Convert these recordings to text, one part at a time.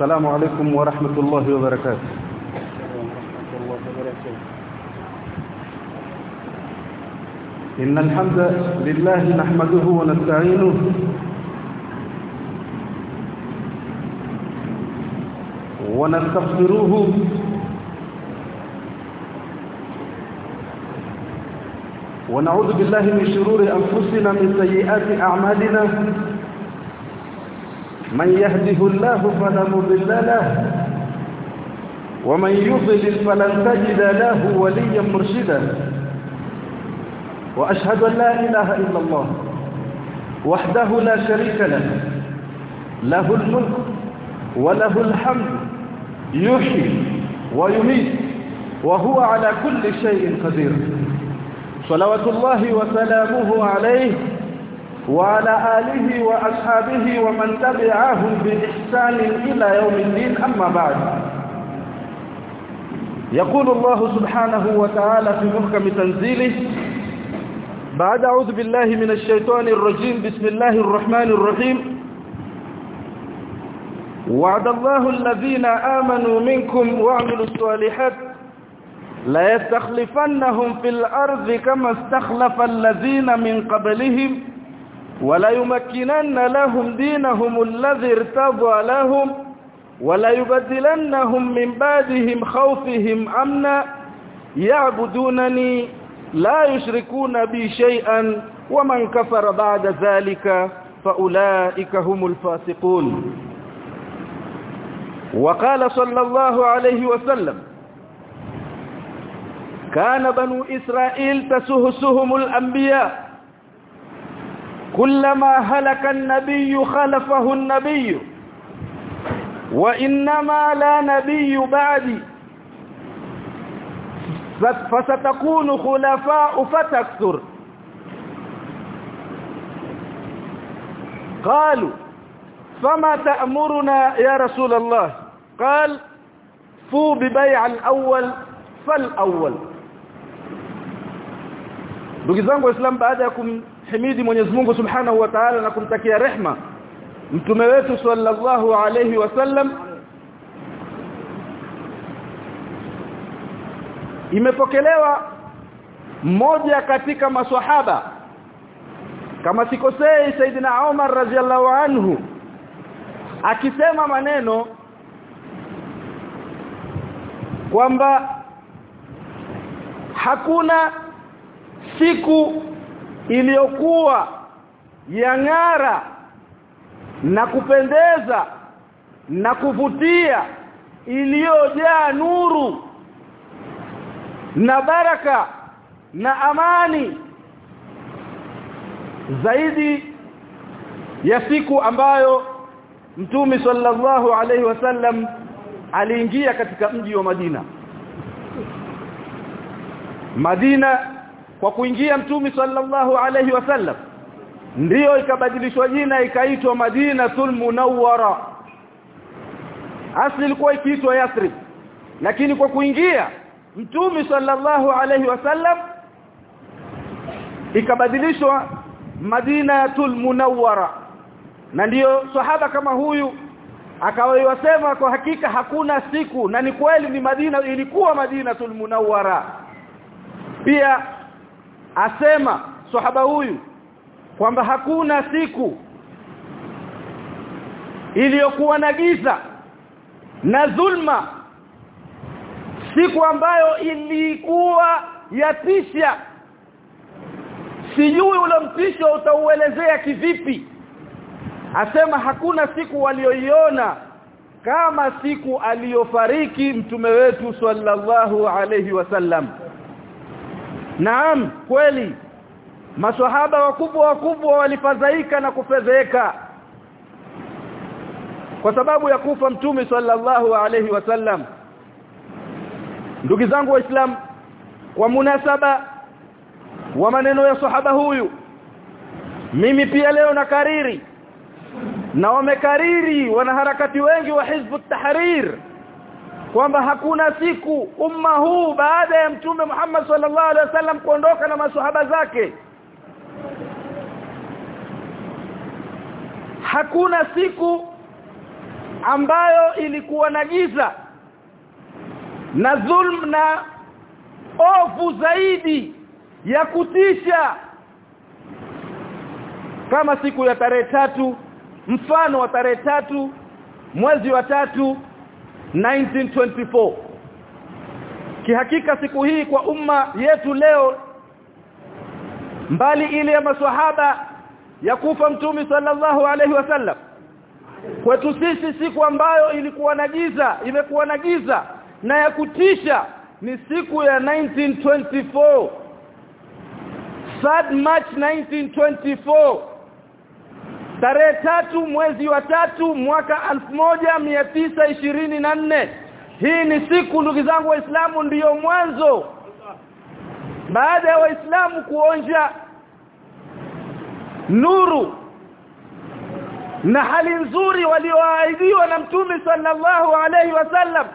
السلام عليكم ورحمة الله وبركاته. إن الحمد لله نحمده ونستعينه. ونستغفروه ونعوذ بالله من شرور أنفسنا من سيئات أعمالنا. من يهده الله فلا مضل له ومن يضلل فلن تجد له وليا مرشدا. وأشهد أن لا إله إلا الله وحده لا شريك له له الملك وله الحمد يحيي ويميت وهو على كل شيء قدير. صلوات الله وسلامه عليه وعلى آله وأصحابه ومن تبعهم بإحسان إلى يوم الدين. أما بعد يقول الله سبحانه وتعالى في محكم تنزيله بعد أعوذ بالله من الشيطان الرجيم بسم الله الرحمن الرحيم. وعد الله الذين آمنوا منكم وعملوا الصالحات لا يستخلفنهم في الأرض كما استخلف الذين من قبلهم. ولا يمكنن لهم دينهم الذي ارتضى لهم ولا يبدلنهم من بعدهم خوفهم أمنا. يعبدونني لا يشركون بي شيئا ومن كفر بعد ذلك فأولئك هم الفاسقون. وقال صلى الله عليه وسلم كان بنو إسرائيل تسهسهم الأنبياء كلما هلك النبي خلفه النبي. وإنما لا نبي بعدي. فستكون خلفاء فتكثر. قالوا فما تأمرنا يا رسول الله؟ قال فو ببيع الأول فالأول. ndugu zangu waislamu baada kumhimidi Mwenyezi Mungu Subhanahu wa Ta'ala na kumtakia rehma. Mtume wetu sallallahu alayhi wasallam imepokelewa mmoja katika maswahaba. Kama sikosei Saidina Omar radhiallahu anhu akisema maneno kwamba hakuna siku iliyokuwa yang'ara na kupendeza na kuvutia iliyojaa nuru na baraka na amani zaidi ya siku ambayo Mtume sallallahu alaihi wasallam aliingia katika mji wa Madina. Madina kwa kuingia Mtume sallallahu alaihi wasallam ndiyo ikabadilishwa jina ikaitwa Madinatul Munawwara. Asli ilikuwa ikiitwa Yathrib. Lakini kwa kuingia Mtume sallallahu alaihi wasallam ikabadilishwa Madinatul Munawwara. Na ndiyo sahaba kama huyu akawaiwasema kwa hakika hakuna siku na ni kweli ni Madina ilikuwa Madinatul Munawwara. Pia asema sahaba huyu kwamba hakuna siku iliyokuwa na giza na dhulma siku ambayo ilikuwa yatisha sijui ule mtisho utauelezea kivipi. Asema hakuna siku walioiona kama siku aliyofariki mtume wetu sallallahu alayhi wasallam Naam kweli. Maswahaba wakubwa wakubwa walifadhaika na kufedheka kwa sababu ya kufa mtume sallallahu alayhi wasallam ndugu zangu waislamu kwa munasaba wa maneno ya sahaba huyu. Mimi pia leo na kariri. Na wamekariri wanaharakati wengi wa hizbu tahrir kwamba hakuna siku umma huu baada ya mtume Muhammad sallallahu alaihi wasallam kuondoka na maswahaba zake. Hakuna siku ambayo ilikuwa na giza na dhulm na ofu zaidi ya kutisha kama siku ya tarehe tatu mfano wa tarehe tatu mwezi wa tatu 1924 kihakika siku hii kwa umma yetu leo mbali ile ya maswahaba ya kufa mtume sallallahu alaihi wasallam kwetu sisi siku ambayo ilikuwa na giza imekuwa na giza na ya kutisha ni siku ya 1924 3 March 1924 tarehe tatu mwezi wa tatu mwaka nne. Hii ni siku ndugu zangu waislamu ndiyo mwanzo. Baada ya waislamu kuonja nuru na hali nzuri walioahidiwa na mtume sallallahu alaihi wasallam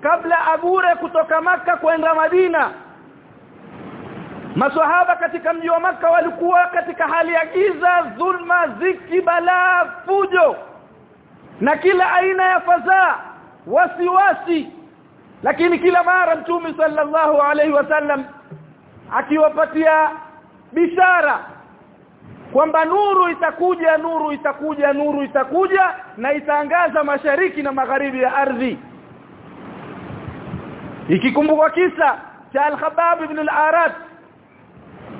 kabla abure kutoka maka kwenda Madina Maswahaba katika mji wa maka walikuwa katika hali ya giza, dhulma, ziki, balaa, fujo na kila aina ya fadhaa, wasiwasi. Lakini kila mara Mtume sallallahu alaihi wasallam akiwapatia bishara kwamba nuru itakuja, nuru itakuja, nuru itakuja na itaangaza mashariki na magharibi ya ardhi. Ikikumbukwa kisa cha Al-Khabbab ibn al-Arat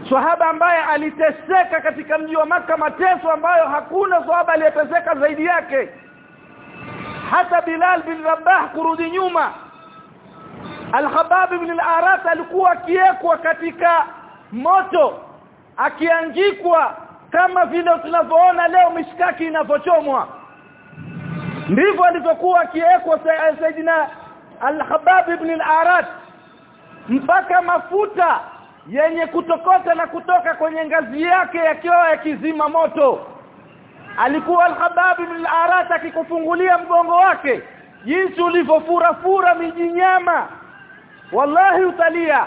Swahaba ambaye aliteseka katika mji wa maka mateso ambayo hakuna swahaba aliyeteseka zaidi yake. Hata Bilal bin Rabah kurudi nyuma Al-Khabab ibn al-Arat alikuwa akiekwa katika moto akiangikwa kama vile tunavyoona leo mishkaki inavyochomwa. Ndivyo alivyokuwa akiekwa Saidina Al-Khabab ibn al-Arat mpaka mafuta yenye kutokota na kutoka kwenye ngazi yake yakiwa yakizima moto. Alikuwa al-habab ibn al-Arat akikufungulia mgongo wake. Jinsi ulivyofura fura mijinyama wallahi utalia.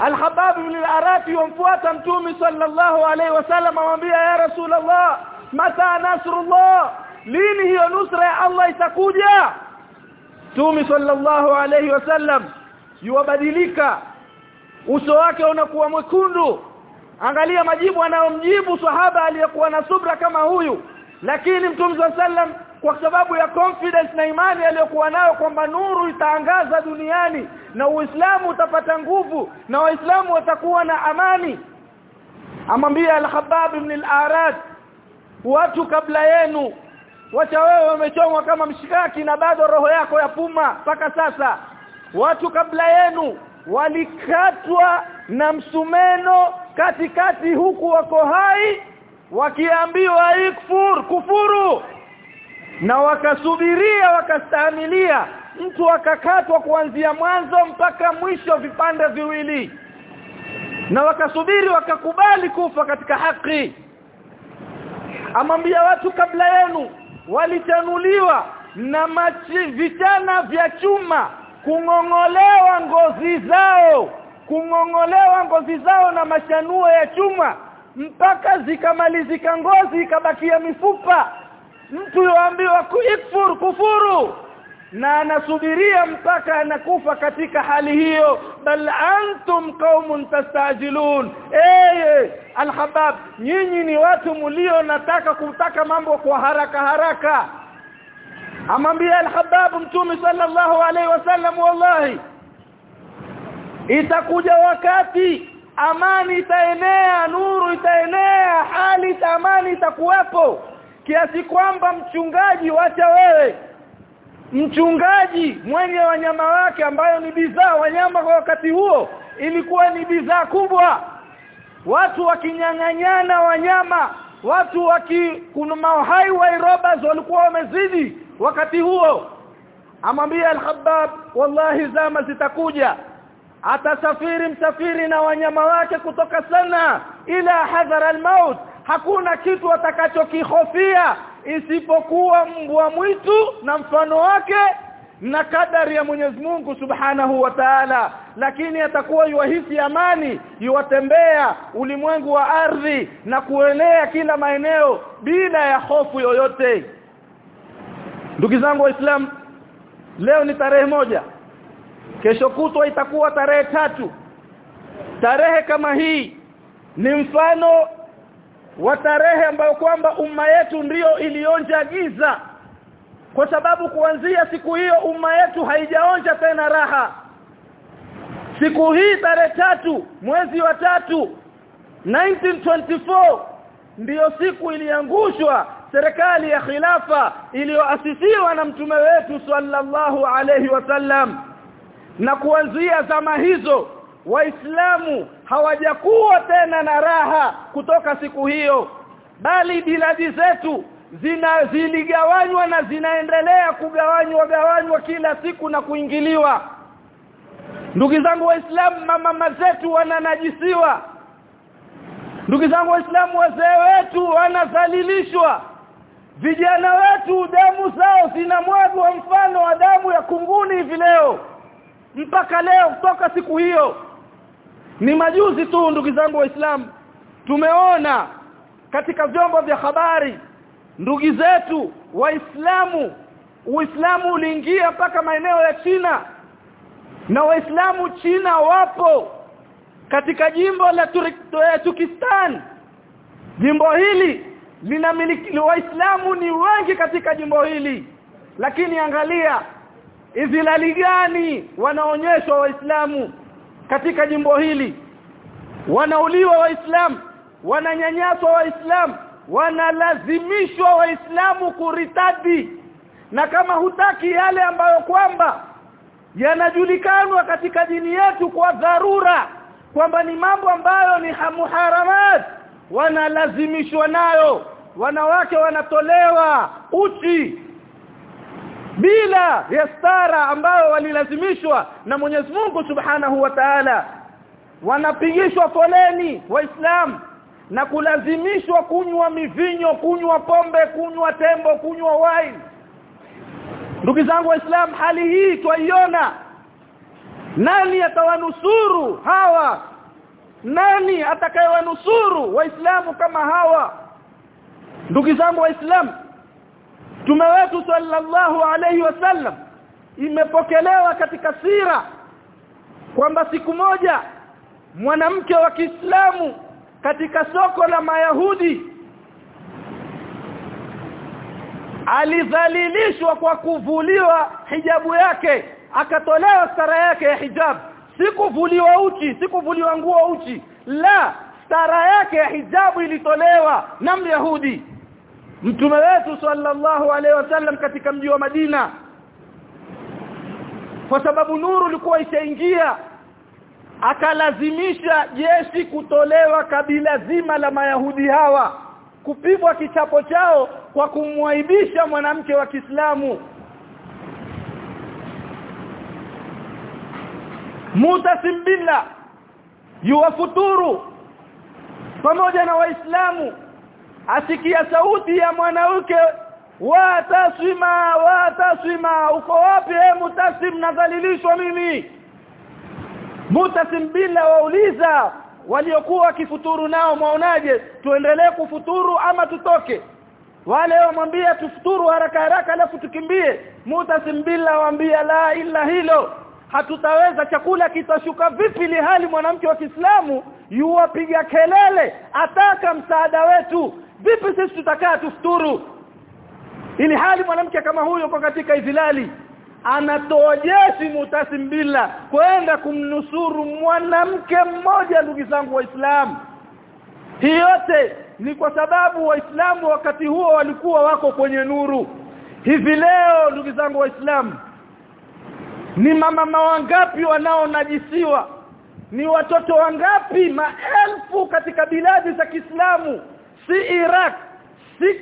Al-Habab ibn al-Arat yomfuata mtume sallallahu alaihi wasallam amwambia ya rasulullah mata nasrullah lini hiyo nusra ya Allah itakuja? Mtume sallallahu alaihi wasallam yuwabadilika uso wake unakuwa mwekundu. Angalia majibu anayomjibu sahaba aliyekuwa na subra kama huyu. Lakini mtume sallam kwa sababu ya confidence na imani aliyokuwa nayo kwamba nuru itaangaza duniani na uislamu utapata nguvu na waislamu watakuwa na amani amwambia al-Khabbab ibn al-Arad watu kabla yenu wacha wewe wamechomwa kama mshikaki na bado roho yako yapuma mpaka sasa. Watu kabla yenu walikatwa na msumeno katikati huku wako hai wakiambiwa ikfur kufuru. Na wakasubiria wakastahimilia mtu akakatwa kuanzia mwanzo mpaka mwisho vipande viwili. Na wakasubiri wakakubali kufa katika haki. Amwambia watu kabla yenu walichanuliwa na machi vitana vya chuma kung'ongolewa ngozi zao. Kung'ongolewa ngozi zao na mashanuo ya chuma. Mpaka zikamalizika ngozi ikabakia mifupa. Mtu yoambiwa kuikfur kufuru. Na anasubiria mpaka anakufa katika hali hiyo. Bal antum qaumun tastajilun. Eh alhabab nyinyi ni watu mlio nataka kutaka mambo kwa haraka haraka amwambia al-Habbab mtume sallallahu alaihi wasallam wallahi itakuja wakati amani itaenea nuru itaenea hali amani itakuwepo kiasi kwamba mchungaji wacha wewe mchungaji mwenye wanyama wake ambayo ni bidhaa wanyama kwa wakati huo ilikuwa ni bidhaa kubwa. Watu wakinyang'anyana wanyama watu waki kuna wa robbers walikuwa wamezidi wakati huo amwambia al-Khabbab wallahi zama zitakuja. Atasafiri msafiri na wanyama wake kutoka sana ila hadhara al-maut. Hakuna kitu atakachokihofia isipokuwa mbwa mwitu na mfano wake na kadari ya Mwenyezi Mungu Subhanahu wa Ta'ala. Lakini atakuwa yuahisi amani yuwatembea ulimwengu wa ardhi na kuelea kila maeneo bila ya hofu yoyote ndugu zangu waislamu leo ni tarehe moja. Kesho kutwa itakuwa tarehe tatu. Tarehe kama hii ni mfano wa tarehe ambayo kwamba umma yetu ndiyo ilionja giza. Kwa sababu kuanzia siku hiyo umma yetu haijaonja tena raha. Siku hii tarehe tatu mwezi wa tatu 1924 ndiyo siku iliangushwa serikali ya khilafa iliyoasisiwa na mtume wetu sallallahu alayhi wasallam na kuanzia zama hizo waislamu hawajakuwa tena na raha kutoka siku hiyo bali biladi zetu zina ziligawanywa na zinaendelea kugawanywa gawanywa kila siku na kuingiliwa. Ndugu zangu waislamu mama zetu wananajisiwa. Ndugu zangu waislamu wazee wetu wanadhalilishwa vijana wetu damu zao zinamwagwa mfano wa damu ya kunguni hivi leo. Mpaka leo kutoka siku hiyo. Ni majuzi tu ndugu zangu waislamu tumeona katika vyombo vya habari ndugu zetu waislamu uislamu uliingia mpaka maeneo ya China. Na waislamu China wapo katika jimbo la Turkistan. Jimbo hili linamiliki waislamu ni wengi katika jimbo hili. Lakini angalia izilali gani wanaonyeshwa waislamu katika jimbo hili? Wanauliwa waislamu wananyanyaswa waislamu wanalazimishwa waislamu kuritadi. Na kama hutaki yale ambayo kwamba yanajulikanwa katika dini yetu kwa dharura kwamba ni mambo ambayo ni muharamat wanalazimishwa nayo. Wanawake wanatolewa uchi bila yastara ambayo walilazimishwa na Mwenyezi Mungu Subhanahu wa Ta'ala. Wanapigishwa foleni waislamu na kulazimishwa kunywa mivinyo kunywa pombe kunywa tembo kunywa wine. Ndugu zangu waislamu hali hii twaiona. Nani atawanusuru hawa nani atakayewanusuru waislamu kama hawa? Ndugu zangu waislamu Mtume wetu sallallahu alayhi wasallam imepokelewa katika sira kwamba siku moja mwanamke wa Kiislamu katika soko la Mayahudi alidhalilishwa kwa kuvuliwa hijabu yake akatolewa stara yake ya hijab si kuvuliwa uchi sikuvuliwa nguo uchi. La stara yake ya hijabu ilitolewa na Myahudi. Mtume wetu sallallahu alaihi wasallam katika mji wa Madina. Kwa sababu nuru ilikuwa ishaingia akalazimisha jeshi kutolewa kabila zima la Mayahudi hawa kupigwa kichapo chao kwa kumwaibisha mwanamke wa Kiislamu Mutasim billah yuwafuturu. Pamoja na waislamu asikia sauti ya mwanamke wa taswima wa taswima uko wapi e mutasim nadhalilishwa mimi? Mutasim bila wauliza waliokuwa kifuturu nao mwaonaje tuendelee kufuturu ama tutoke? Wale wamwambia tufuturu haraka haraka alafu tukimbie. Mutasim bila waambia la ila hilo hatutaweza chakula kitashuka vipi lihali mwanamke wa Kiislamu yuwapiga kelele ataka msaada wetu. Vipi sisi tutakaa tufuturu? Ili hali mwanamke kama huyo kwa katika izilali anatoa jeshi mutasimbila kwenda kumnusuru mwanamke mmoja ndugu zangu waislamu. Hii yote ni kwa sababu waislamu wakati huo walikuwa wako kwenye nuru. Hivi leo ndugu zangu waislamu ni mama wangapi wanaonajisiwa? Ni watoto wangapi? Maelfu katika biladi za Kiislamu. Si Iraq si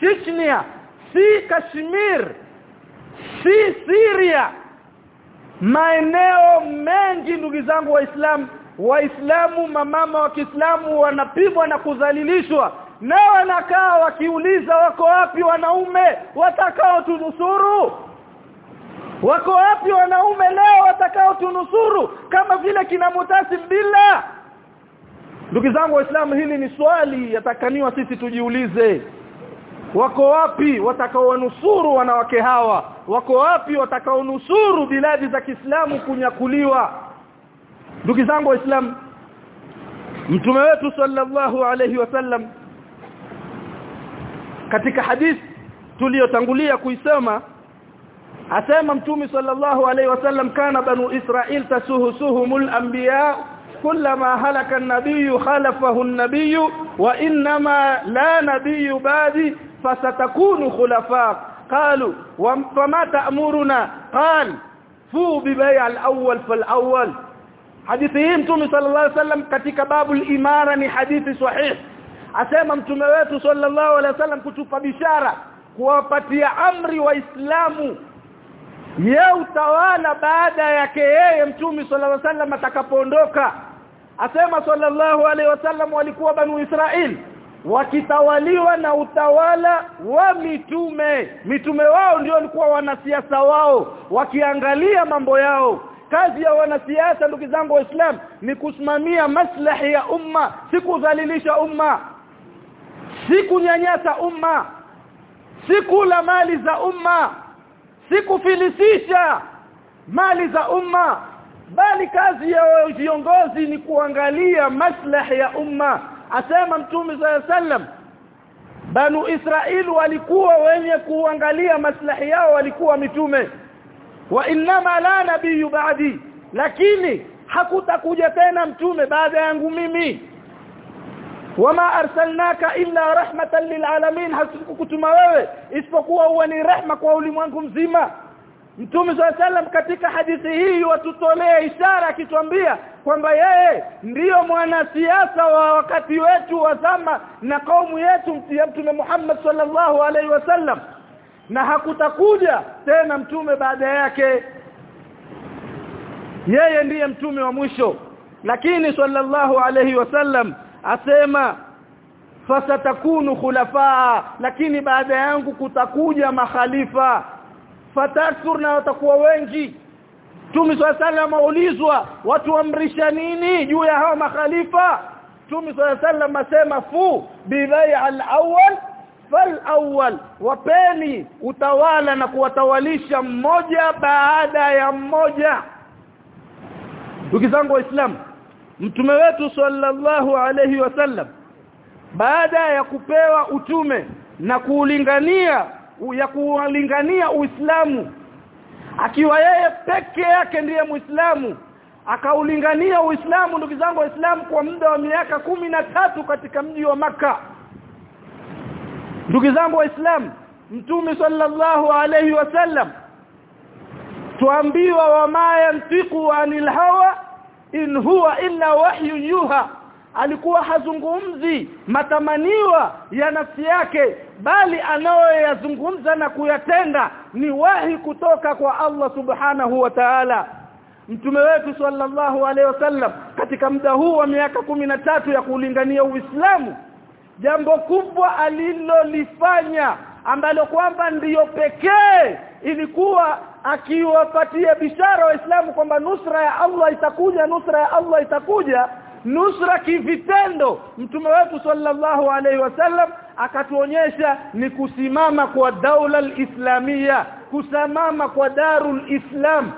Chechnya si Kashmir si Syria. Maeneo mengi ndugu zangu waislamu waislamu mamama wa Kiislamu wanapigwa na kudhalilishwa. Na wanakaa wakiuliza wako wapi wanaume watakao tunusuru wako wapi wanaume leo watakao tunusuru kama vile kina mutasim bila ndugu zangu waislamu hili ni swali yatakaniwa sisi tujiulize. Wako wapi watakaonusuru wanawake hawa? Wako wapi watakaonusuru biladi za Kiislamu kunyakuliwa? Ndugu zangu waislamu mtume wetu sallallahu alayhi wasallam katika hadithi tuliyotangulia kuisema asema mtume sallallahu alayhi wasallam kana banu israil tasuhusuhumul anbiya كلما هلك النبي خلفه النبي وانما لا نبي بعدي فستكون خلفاء قالوا فما تأمرنا قال فو ببيع الأول فالأول hadithi hii mtume sallallahu alaihi wasallam katika babu al-imara ni hadithi sahih asema mtume wetu sallallahu alaihi wasallam kutupa bishara kuwapatia amri waislamu ya utawala baada yake yeye mtume sallallahu alaihi wasallam atakapoondoka. Asema sallallahu alaihi wasallam walikuwa banu israil wakitawaliwa na utawala wa mitume. Mitume wao ndio walikuwa wanasiasa wao wakiangalia mambo yao. Kazi ya wanasiasa ndugu zangu waislamu ni kusimamia maslahi ya umma si kudhalilisha umma si kunyanyasa umma si kula mali za umma si kufilisisha mali za umma bali kazi ya viongozi ni kuangalia maslahi ya umma asema mtume sallam banu israeli walikuwa wenye kuangalia maslahi yao walikuwa mitume. Wa inma la nabiyu ba'di lakini hakutakuja tena mtume baada yangu mimi wama arsalnaka illa rahmatan lilalamin hasikukutuma wewe? Isipokuwa uwe ni rehma kwa ulimwengu mzima. Mtume sallam katika hadithi hii watutolea ishara akituambia kwamba yeye ndiyo mwanasiasa wa wakati wetu wa zama na kaumu yetu Mtume Muhammad sallallahu alaihi wasallam na hakutakuja tena mtume baada yake. Yeye ndiye mtume wa mwisho. Lakini sallallahu alaihi wasallam asema fasatakunu khulafaa lakini baada yangu kutakuja makhalifa. Fataksur na watakuwa wengi. Mtume sallallahu aulizwa watu amrisha nini juu ya hao makhalifa? Mtume sallallahu asema fu bidai al-awwal fal awwal. Wapeni utawala na kuwatawalisha mmoja baada ya mmoja. Ndugu zangu waislamu mtume wetu sallallahu alayhi wasallam baada ya kupewa utume na kuulingania ya kuulingania Uislamu akiwa yeye peke yake ndiye Muislamu akaulingania Uislamu ndugu zangu waislamu kwa muda wa miaka kumi na tatu katika mji wa maka ndugu zangu waislamu mtume sallallahu alayhi wasallam tuambiwa wama yantiqu anil hawa in huwa illa wahyu yuha. Alikuwa hazungumzi matamaniwa ya nafsi yake bali anayoyazungumza na kuyatenda ni wahi kutoka kwa Allah subhanahu wa ta'ala. Mtume wetu sallallahu alaihi wasallam katika muda huu wa miaka tatu ya kulingania Uislamu jambo kubwa alilolifanya ambalo kwamba ndiyo pekee ilikuwa akiwapatia bishara waislamu kwamba nusra ya Allah itakuja nusra ya Allah itakuja. Nusra kivitendo. Mtume wetu sallallahu alaihi wasallam akatuonyesha ni kusimama kwa daula islamia kusimama kwa darul islam.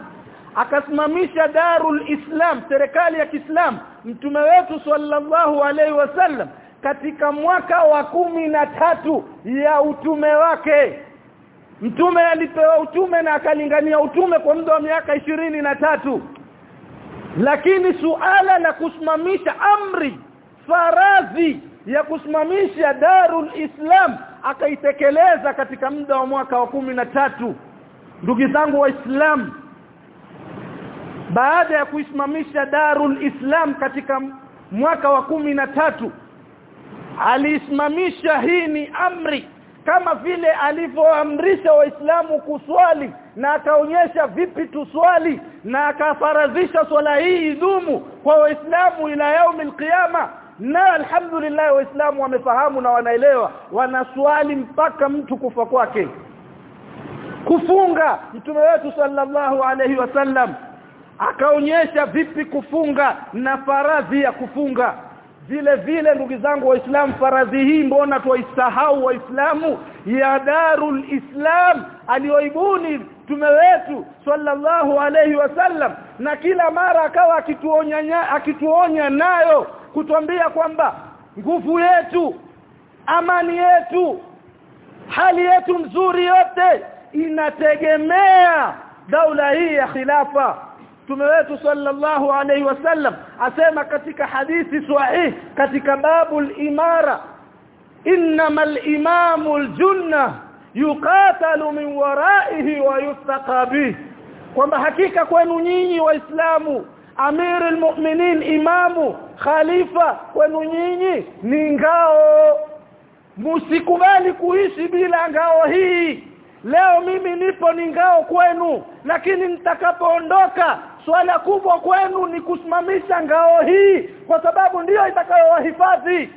Akasimamisha darul islam serikali ya Kiislam. Mtume wetu sallallahu alaihi wasallam katika mwaka wa kumi na tatu ya utume wake. Mtume alipewa utume na akalingania utume kwa muda wa miaka ishirini na tatu. Lakini suala la kusimamisha amri faradhi ya kusimamisha darul islam akaitekeleza katika muda wa mwaka wa kumi na tatu. Ndugu zangu waislamu baada ya kuisimamisha darul islam katika mwaka wa kumi na tatu alisimamisha hii ni amri. Kama vile alivyoamrisha waislamu kuswali na akaonyesha vipi tuswali na akafaradhisha swala hii idumu kwa waislamu ila yaumil qiyama na alhamdulillah waislamu wamefahamu na wanaelewa wanaswali mpaka mtu kufa kwake. Kufunga mtume wetu sallallahu alayhi wasallam akaonyesha vipi kufunga na faradhi ya kufunga vile vile ndugu zangu waislamu faradhi hii mbona tuisahau waislamu? Ya darul islam aliyoibuni mtume wetu sallallahu alayhi wasallam na kila mara akawa akituonya akituonya nayo kutuambia kwamba nguvu yetu amani yetu hali yetu mzuri yote inategemea daula hii ya khilafa mtume wetu sallallahu alaihi wasallam asema katika hadithi sahih katika babul imara innamal imamul junna yuqatalu min waraihi wa yustaqa bih. Kwamba hakika kwenu nyinyi waislamu amirul mu'minin imamu khalifa kwenu nyinyi ni ngao. Msikubali kuishi bila ngao hii. Leo mimi nipo ni ngao kwenu lakini nitakapoondoka swala kubwa kwenu ni kusimamisha ngao hii kwa sababu ndiyo itakayowahifadhi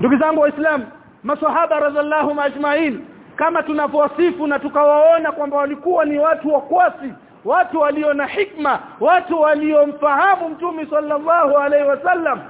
ndugu zangu waislamu maswahaba radhiallahu ajmain kama tunavyowasifu na tukawaona kwamba walikuwa ni watu wakwasi watu walio na hikma watu waliomfahamu mtume sallallahu alaihi wasallam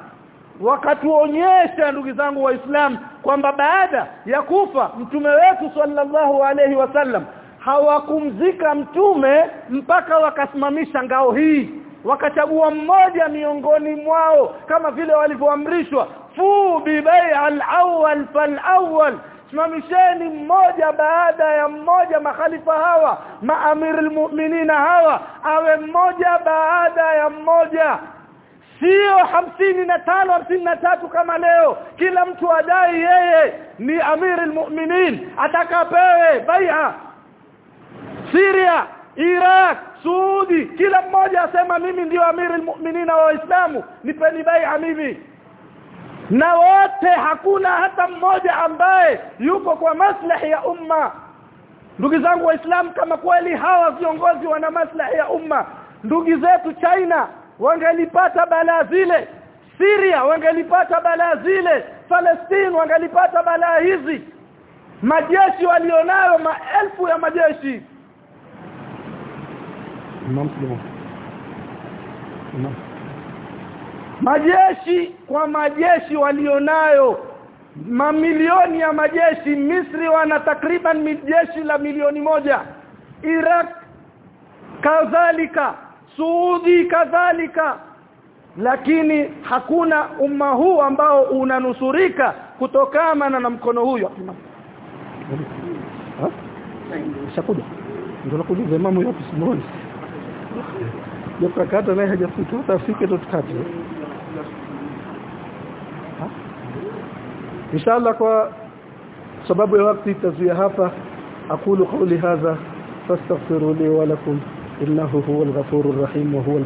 wakatuonyesha ndugu zangu waislamu kwamba baada ya kufa mtume wetu sallallahu alaihi wasallam hawakumzika mtume mpaka wakasimamisha ngao hii. Wakachagua mmoja miongoni mwao kama vile walivyoamrishwa. Fu bi bai'al awwal fal awwal. Simamisheni mmoja baada ya mmoja makhalifa hawa maamirul mu'minina hawa awe mmoja baada ya mmoja. Sio hamsini na tano hamsini na tatu kama leo. Kila mtu adai yeye ni amirul mu'minin atakapewe bai'a Syria Iraq Saudi kila mmoja asema mimi ndio amiri mu'minin wa waislamu nipeni bai'a mimi. Na wote hakuna hata mmoja ambaye yuko kwa maslahi ya umma. Ndugu zangu waislamu kama kweli hawa viongozi wana maslahi ya umma ndugu zetu China wangelipata balaa zile Syria wangelipata balaa zile Palestine wangelipata balaa hizi. Majeshi walionayo maelfu ya majeshi majeshi kwa majeshi walionayo mamilioni ya majeshi Misri wana takriban jeshi la milioni moja. Iraq kadhalika Saudi kadhalika. Lakini hakuna umma huu ambao unanusurika kutokana na mkono huyo. Shakuja ndio nakuuliza mama yapi simuoni Jokakata naye hajafika hata afike ndo tukate inshallah kwa sababu ya wakati tazuia hapa aqulu qawli hadha fastaghfiru li wa lakum innahu huwal ghafurur rahim wa huwal